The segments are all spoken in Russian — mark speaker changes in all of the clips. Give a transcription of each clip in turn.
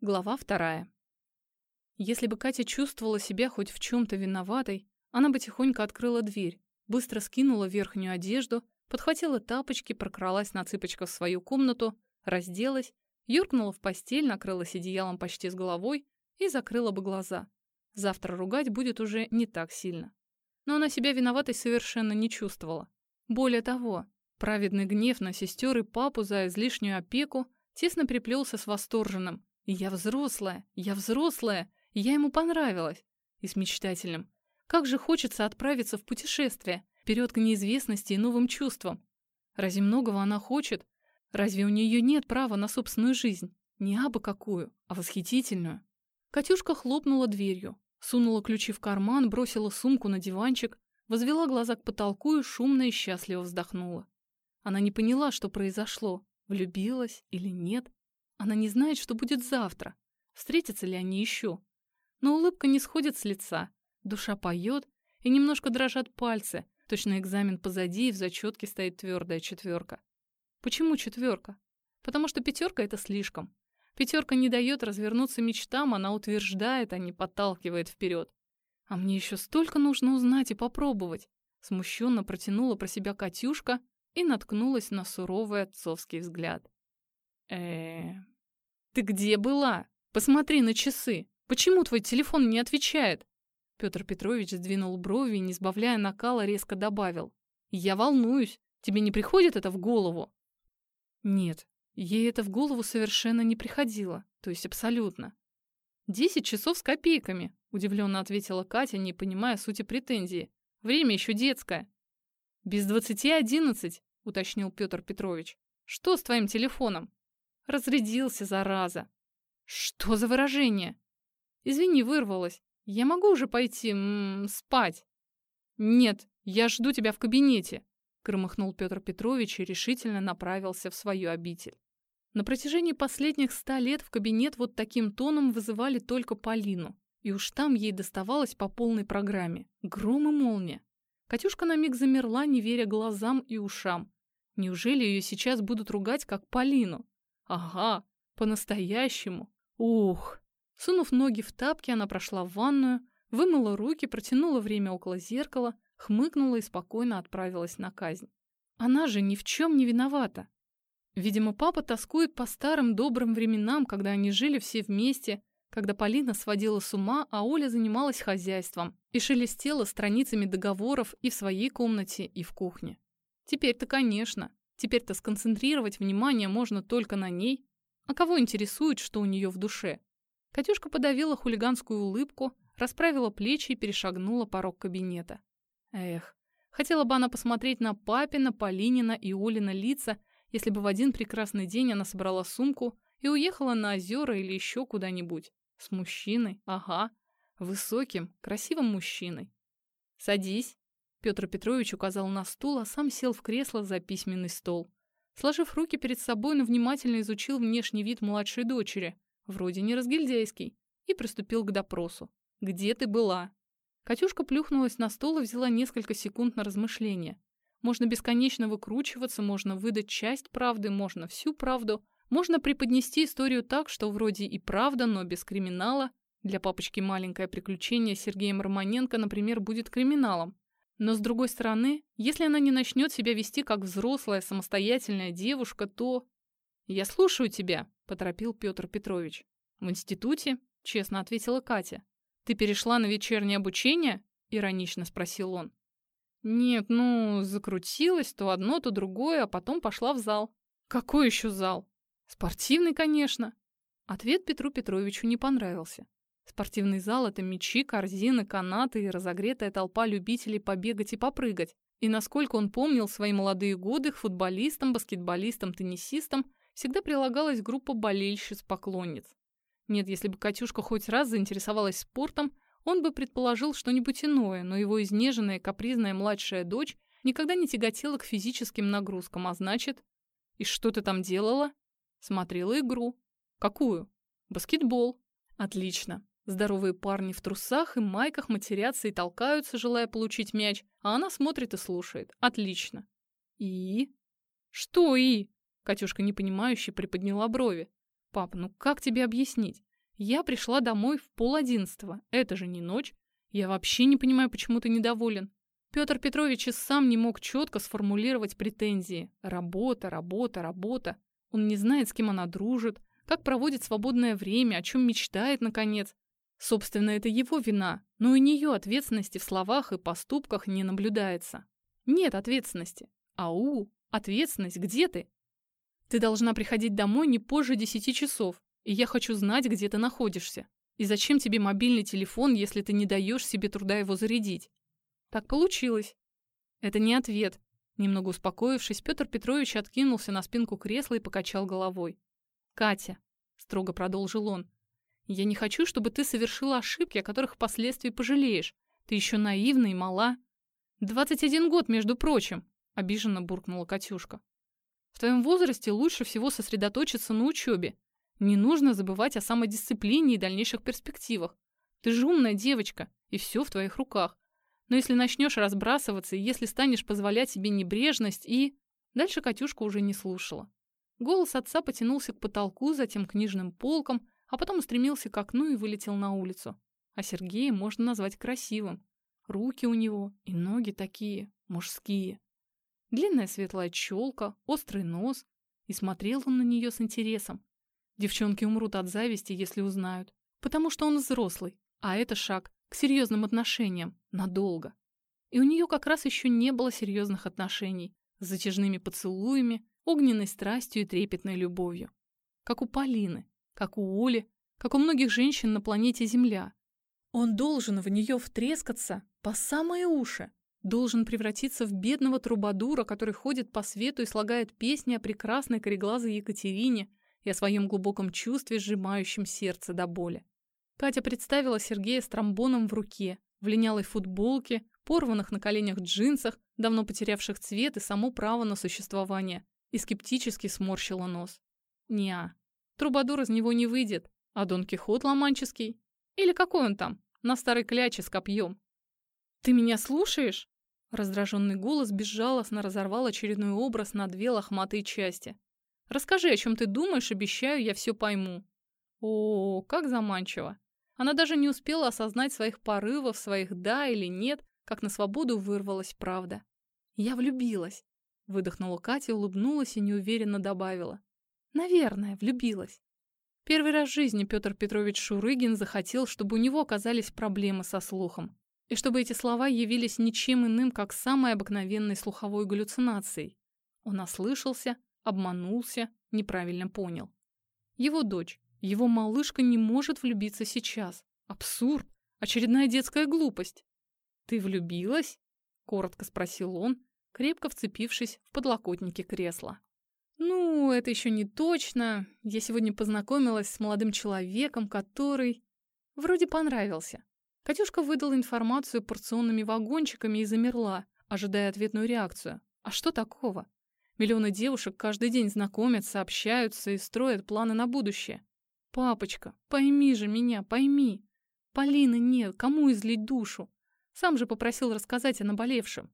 Speaker 1: Глава вторая. Если бы Катя чувствовала себя хоть в чем-то виноватой, она бы тихонько открыла дверь, быстро скинула верхнюю одежду, подхватила тапочки, прокралась на цыпочках в свою комнату, разделась, юркнула в постель, накрылась одеялом почти с головой и закрыла бы глаза. Завтра ругать будет уже не так сильно. Но она себя виноватой совершенно не чувствовала. Более того, праведный гнев на сестер и папу за излишнюю опеку тесно приплелся с восторженным я взрослая, я взрослая, я ему понравилась. И с мечтательным. Как же хочется отправиться в путешествие, вперед к неизвестности и новым чувствам. Разве многого она хочет? Разве у нее нет права на собственную жизнь? Не абы какую, а восхитительную. Катюшка хлопнула дверью, сунула ключи в карман, бросила сумку на диванчик, возвела глаза к потолку и шумно и счастливо вздохнула. Она не поняла, что произошло, влюбилась или нет. Она не знает, что будет завтра, встретятся ли они еще. Но улыбка не сходит с лица, душа поет, и немножко дрожат пальцы. Точно экзамен позади, и в зачетке стоит твердая четверка. Почему четверка? Потому что пятерка — это слишком. Пятерка не дает развернуться мечтам, она утверждает, а не подталкивает вперед. А мне еще столько нужно узнать и попробовать. Смущенно протянула про себя Катюшка и наткнулась на суровый отцовский взгляд э Ты где была? Посмотри на часы. Почему твой телефон не отвечает?» Петр Петрович сдвинул брови и, не сбавляя накала, резко добавил. «Я волнуюсь. Тебе не приходит это в голову?» Нет, ей это в голову совершенно не приходило, то есть абсолютно. «Десять часов с копейками», — удивленно ответила Катя, не понимая сути претензии. «Время еще детское». «Без двадцати одиннадцать», — уточнил Петр Петрович. «Что с твоим телефоном?» Разрядился, зараза. Что за выражение? Извини, вырвалась. Я могу уже пойти м -м, спать? Нет, я жду тебя в кабинете, громыхнул Петр Петрович и решительно направился в свою обитель. На протяжении последних ста лет в кабинет вот таким тоном вызывали только Полину, и уж там ей доставалось по полной программе. Гром и молния. Катюшка на миг замерла, не веря глазам и ушам. Неужели ее сейчас будут ругать, как Полину? Ага, по-настоящему. Ух. Сунув ноги в тапки, она прошла в ванную, вымыла руки, протянула время около зеркала, хмыкнула и спокойно отправилась на казнь. Она же ни в чем не виновата. Видимо, папа тоскует по старым добрым временам, когда они жили все вместе, когда Полина сводила с ума, а Оля занималась хозяйством и шелестела страницами договоров и в своей комнате, и в кухне. Теперь-то, конечно. Теперь-то сконцентрировать внимание можно только на ней. А кого интересует, что у нее в душе? Катюшка подавила хулиганскую улыбку, расправила плечи и перешагнула порог кабинета. Эх, хотела бы она посмотреть на папина, Полинина и Олина лица, если бы в один прекрасный день она собрала сумку и уехала на озера или еще куда-нибудь. С мужчиной, ага, высоким, красивым мужчиной. «Садись», Петр Петрович указал на стул, а сам сел в кресло за письменный стол. Сложив руки перед собой, он внимательно изучил внешний вид младшей дочери, вроде не разгильдяйский, и приступил к допросу. «Где ты была?» Катюшка плюхнулась на стол и взяла несколько секунд на размышление. Можно бесконечно выкручиваться, можно выдать часть правды, можно всю правду, можно преподнести историю так, что вроде и правда, но без криминала. Для папочки маленькое приключение с Сергеем Романенко, например, будет криминалом. Но с другой стороны, если она не начнет себя вести как взрослая, самостоятельная девушка, то... «Я слушаю тебя», — поторопил Петр Петрович. «В институте?» — честно ответила Катя. «Ты перешла на вечернее обучение?» — иронично спросил он. «Нет, ну, закрутилась то одно, то другое, а потом пошла в зал». «Какой еще зал?» «Спортивный, конечно». Ответ Петру Петровичу не понравился. Спортивный зал — это мячи, корзины, канаты и разогретая толпа любителей побегать и попрыгать. И насколько он помнил свои молодые годы, к футболистам, баскетболистам, теннисистам всегда прилагалась группа болельщиц-поклонниц. Нет, если бы Катюшка хоть раз заинтересовалась спортом, он бы предположил что-нибудь иное, но его изнеженная капризная младшая дочь никогда не тяготела к физическим нагрузкам, а значит... И что ты там делала? Смотрела игру. Какую? Баскетбол. Отлично. Здоровые парни в трусах и майках матерятся и толкаются, желая получить мяч, а она смотрит и слушает. Отлично. И? Что и? Катюшка непонимающе приподняла брови. Пап, ну как тебе объяснить? Я пришла домой в пол одиннадцатого. Это же не ночь. Я вообще не понимаю, почему ты недоволен. Петр Петрович и сам не мог четко сформулировать претензии. Работа, работа, работа. Он не знает, с кем она дружит, как проводит свободное время, о чем мечтает, наконец. Собственно, это его вина, но у нее ответственности в словах и поступках не наблюдается. Нет ответственности. Ау, ответственность, где ты? Ты должна приходить домой не позже десяти часов, и я хочу знать, где ты находишься. И зачем тебе мобильный телефон, если ты не даешь себе труда его зарядить? Так получилось. Это не ответ. Немного успокоившись, Петр Петрович откинулся на спинку кресла и покачал головой. «Катя», — строго продолжил он, — «я не хочу, чтобы ты совершила ошибки, о которых впоследствии пожалеешь. Ты еще наивна и мала». «Двадцать один год, между прочим», — обиженно буркнула Катюшка. «В твоем возрасте лучше всего сосредоточиться на учебе. Не нужно забывать о самодисциплине и дальнейших перспективах. Ты же умная девочка, и все в твоих руках. Но если начнешь разбрасываться, если станешь позволять себе небрежность и... Дальше Катюшка уже не слушала. Голос отца потянулся к потолку, затем к книжным полкам, а потом устремился к окну и вылетел на улицу. А Сергея можно назвать красивым. Руки у него и ноги такие, мужские. Длинная светлая челка, острый нос. И смотрел он на нее с интересом. Девчонки умрут от зависти, если узнают. Потому что он взрослый, а это шаг к серьезным отношениям, надолго. И у нее как раз еще не было серьезных отношений с затяжными поцелуями, огненной страстью и трепетной любовью. Как у Полины, как у Оли, как у многих женщин на планете Земля. Он должен в нее втрескаться по самые уши, должен превратиться в бедного трубадура, который ходит по свету и слагает песни о прекрасной кореглазой Екатерине и о своем глубоком чувстве, сжимающем сердце до боли. Катя представила Сергея с тромбоном в руке, в линялой футболке, порванных на коленях джинсах, давно потерявших цвет и само право на существование, и скептически сморщила нос. Неа, трубадур из него не выйдет, а Дон Кихот ломанческий? Или какой он там, на старой кляче с копьем? «Ты меня слушаешь?» Раздраженный голос безжалостно разорвал очередной образ на две лохматые части. «Расскажи, о чем ты думаешь, обещаю, я все пойму». О, как заманчиво. Она даже не успела осознать своих порывов, своих «да» или «нет», как на свободу вырвалась правда. «Я влюбилась», — выдохнула Катя, улыбнулась и неуверенно добавила. «Наверное, влюбилась». Первый раз в жизни Петр Петрович Шурыгин захотел, чтобы у него оказались проблемы со слухом. И чтобы эти слова явились ничем иным, как самой обыкновенной слуховой галлюцинацией. Он ослышался, обманулся, неправильно понял. Его дочь, его малышка не может влюбиться сейчас. Абсурд. Очередная детская глупость. «Ты влюбилась?» — коротко спросил он, крепко вцепившись в подлокотники кресла. «Ну, это еще не точно. Я сегодня познакомилась с молодым человеком, который... вроде понравился». Катюшка выдала информацию порционными вагончиками и замерла, ожидая ответную реакцию. А что такого? Миллионы девушек каждый день знакомятся, общаются и строят планы на будущее. «Папочка, пойми же меня, пойми. Полины нет, кому излить душу? Сам же попросил рассказать о наболевшем».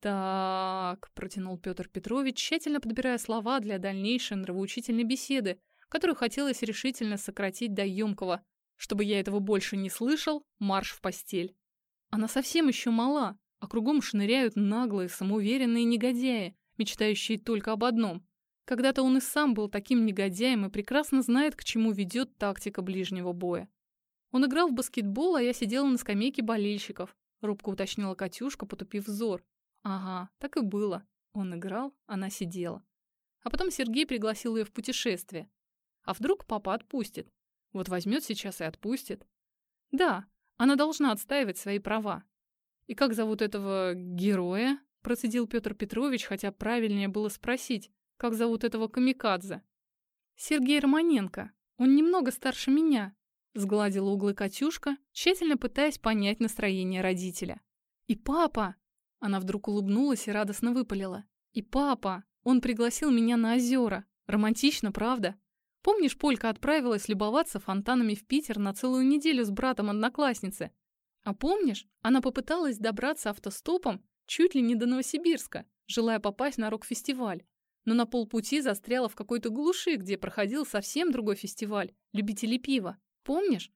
Speaker 1: «Так», — протянул Петр Петрович, тщательно подбирая слова для дальнейшей нравоучительной беседы, которую хотелось решительно сократить до емкого. Чтобы я этого больше не слышал, марш в постель. Она совсем еще мала, а кругом шныряют наглые, самоуверенные негодяи, мечтающие только об одном когда-то он и сам был таким негодяем и прекрасно знает, к чему ведет тактика ближнего боя. Он играл в баскетбол, а я сидела на скамейке болельщиков. Рубка уточнила Катюшка, потупив взор. Ага, так и было. Он играл, она сидела. А потом Сергей пригласил ее в путешествие. А вдруг папа отпустит? Вот возьмет сейчас и отпустит. Да, она должна отстаивать свои права. И как зовут этого героя? Процедил Петр Петрович, хотя правильнее было спросить, как зовут этого камикадзе? Сергей Романенко. Он немного старше меня. Сгладила углы Катюшка, тщательно пытаясь понять настроение родителя. И папа! Она вдруг улыбнулась и радостно выпалила. И папа! Он пригласил меня на озера. Романтично, правда? Помнишь, Полька отправилась любоваться фонтанами в Питер на целую неделю с братом одноклассницы? А помнишь, она попыталась добраться автостопом чуть ли не до Новосибирска, желая попасть на рок-фестиваль но на полпути застряла в какой-то глуши, где проходил совсем другой фестиваль любителей пива. Помнишь?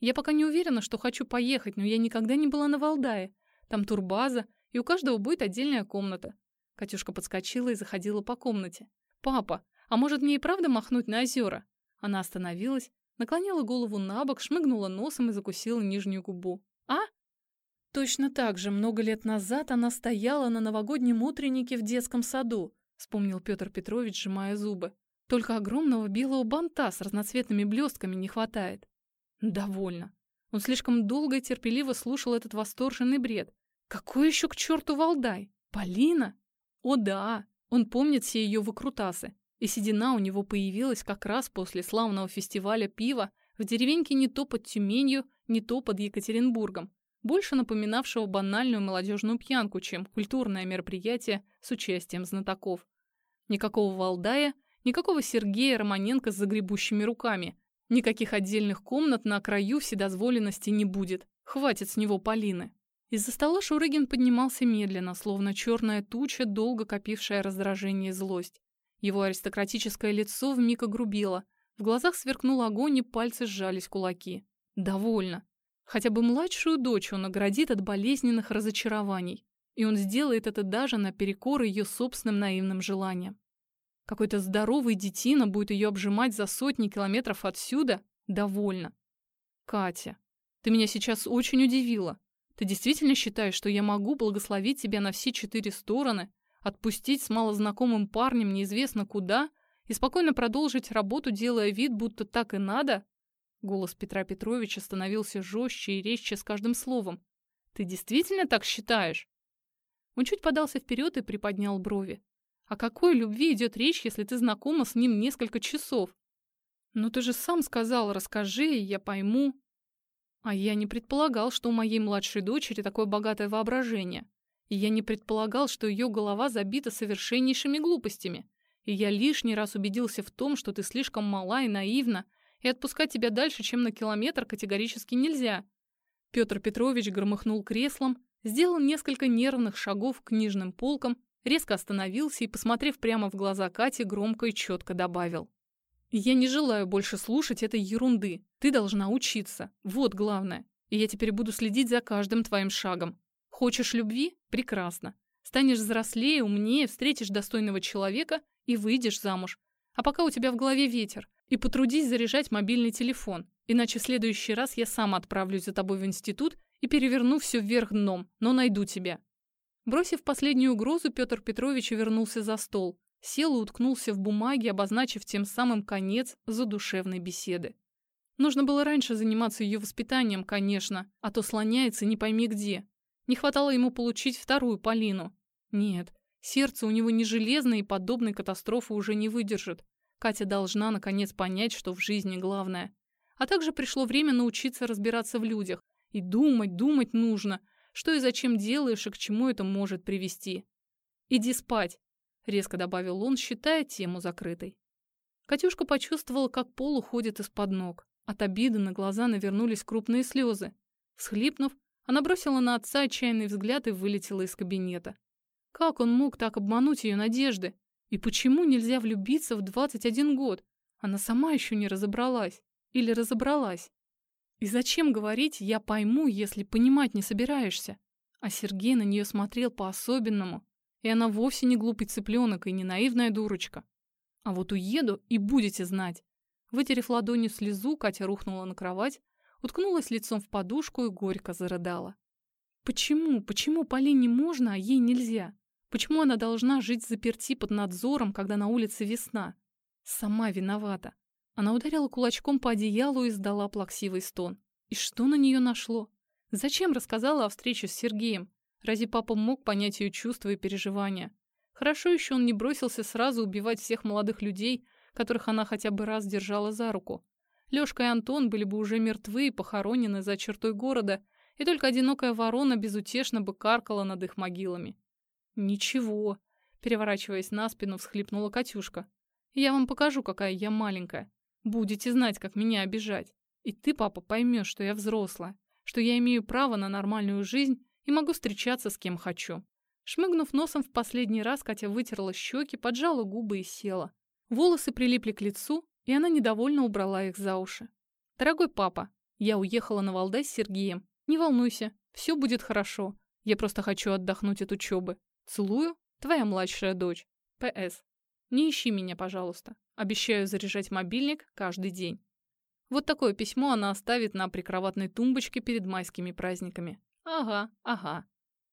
Speaker 1: Я пока не уверена, что хочу поехать, но я никогда не была на Валдае. Там турбаза, и у каждого будет отдельная комната. Катюшка подскочила и заходила по комнате. «Папа, а может мне и правда махнуть на озера?» Она остановилась, наклонила голову на бок, шмыгнула носом и закусила нижнюю губу. «А?» Точно так же много лет назад она стояла на новогоднем утреннике в детском саду, вспомнил Петр Петрович, сжимая зубы. Только огромного белого банта с разноцветными блестками не хватает. Довольно. Он слишком долго и терпеливо слушал этот восторженный бред. Какой еще к черту Валдай? Полина? О да, он помнит все ее выкрутасы. И седина у него появилась как раз после славного фестиваля пива в деревеньке не то под Тюменью, не то под Екатеринбургом, больше напоминавшего банальную молодежную пьянку, чем культурное мероприятие с участием знатоков. Никакого Валдая, никакого Сергея Романенко с загребущими руками, никаких отдельных комнат на краю вседозволенности не будет. Хватит с него Полины. Из-за стола Шурыгин поднимался медленно, словно черная туча, долго копившая раздражение и злость. Его аристократическое лицо вмиг огрубело, в глазах сверкнул огонь и пальцы сжались кулаки. Довольно. Хотя бы младшую дочь он наградит от болезненных разочарований. И он сделает это даже наперекор ее собственным наивным желаниям. Какой-то здоровый детина будет ее обжимать за сотни километров отсюда? Довольно. Катя, ты меня сейчас очень удивила. Ты действительно считаешь, что я могу благословить тебя на все четыре стороны, отпустить с малознакомым парнем неизвестно куда и спокойно продолжить работу, делая вид, будто так и надо? Голос Петра Петровича становился жестче и резче с каждым словом. «Ты действительно так считаешь?» Он чуть подался вперед и приподнял брови. «О какой любви идет речь, если ты знакома с ним несколько часов?» «Ну ты же сам сказал, расскажи, я пойму». А я не предполагал, что у моей младшей дочери такое богатое воображение. И я не предполагал, что ее голова забита совершеннейшими глупостями. И я лишний раз убедился в том, что ты слишком мала и наивна, и отпускать тебя дальше, чем на километр, категорически нельзя. Петр Петрович громыхнул креслом, сделал несколько нервных шагов к книжным полкам, резко остановился и, посмотрев прямо в глаза Кате, громко и четко добавил. «Я не желаю больше слушать этой ерунды. Ты должна учиться. Вот главное. И я теперь буду следить за каждым твоим шагом. Хочешь любви? Прекрасно. Станешь взрослее, умнее, встретишь достойного человека и выйдешь замуж. А пока у тебя в голове ветер. И потрудись заряжать мобильный телефон, иначе в следующий раз я сам отправлюсь за тобой в институт и переверну все вверх дном, но найду тебя». Бросив последнюю угрозу, Петр Петрович вернулся за стол, сел и уткнулся в бумаге, обозначив тем самым конец задушевной беседы. Нужно было раньше заниматься ее воспитанием, конечно, а то слоняется не пойми где. Не хватало ему получить вторую Полину. Нет, сердце у него не железное и подобной катастрофы уже не выдержит. Катя должна, наконец, понять, что в жизни главное. А также пришло время научиться разбираться в людях. И думать, думать нужно, что и зачем делаешь и к чему это может привести. «Иди спать», — резко добавил он, считая тему закрытой. Катюшка почувствовала, как пол уходит из-под ног. От обиды на глаза навернулись крупные слезы. Схлипнув, она бросила на отца отчаянный взгляд и вылетела из кабинета. Как он мог так обмануть ее надежды? И почему нельзя влюбиться в 21 год? Она сама еще не разобралась. Или разобралась. И зачем говорить «я пойму», если понимать не собираешься? А Сергей на нее смотрел по-особенному. И она вовсе не глупый цыпленок и не наивная дурочка. А вот уеду и будете знать. Вытерев ладонью слезу, Катя рухнула на кровать, уткнулась лицом в подушку и горько зарыдала. Почему, почему Полине можно, а ей нельзя? Почему она должна жить заперти под надзором, когда на улице весна? Сама виновата. Она ударила кулачком по одеялу и сдала плаксивый стон. И что на нее нашло? Зачем рассказала о встрече с Сергеем? Разве папа мог понять ее чувства и переживания? Хорошо еще он не бросился сразу убивать всех молодых людей, которых она хотя бы раз держала за руку. Лёшка и Антон были бы уже мертвы и похоронены за чертой города, и только одинокая ворона безутешно бы каркала над их могилами. «Ничего», — переворачиваясь на спину, всхлипнула Катюшка. «Я вам покажу, какая я маленькая. Будете знать, как меня обижать. И ты, папа, поймешь, что я взрослая, что я имею право на нормальную жизнь и могу встречаться с кем хочу». Шмыгнув носом в последний раз, Катя вытерла щеки, поджала губы и села. Волосы прилипли к лицу, и она недовольно убрала их за уши. Дорогой папа, я уехала на Валдай с Сергеем. Не волнуйся, все будет хорошо. Я просто хочу отдохнуть от учебы. Целую, твоя младшая дочь. П.С. Не ищи меня, пожалуйста. Обещаю заряжать мобильник каждый день. Вот такое письмо она оставит на прикроватной тумбочке перед майскими праздниками. Ага, ага.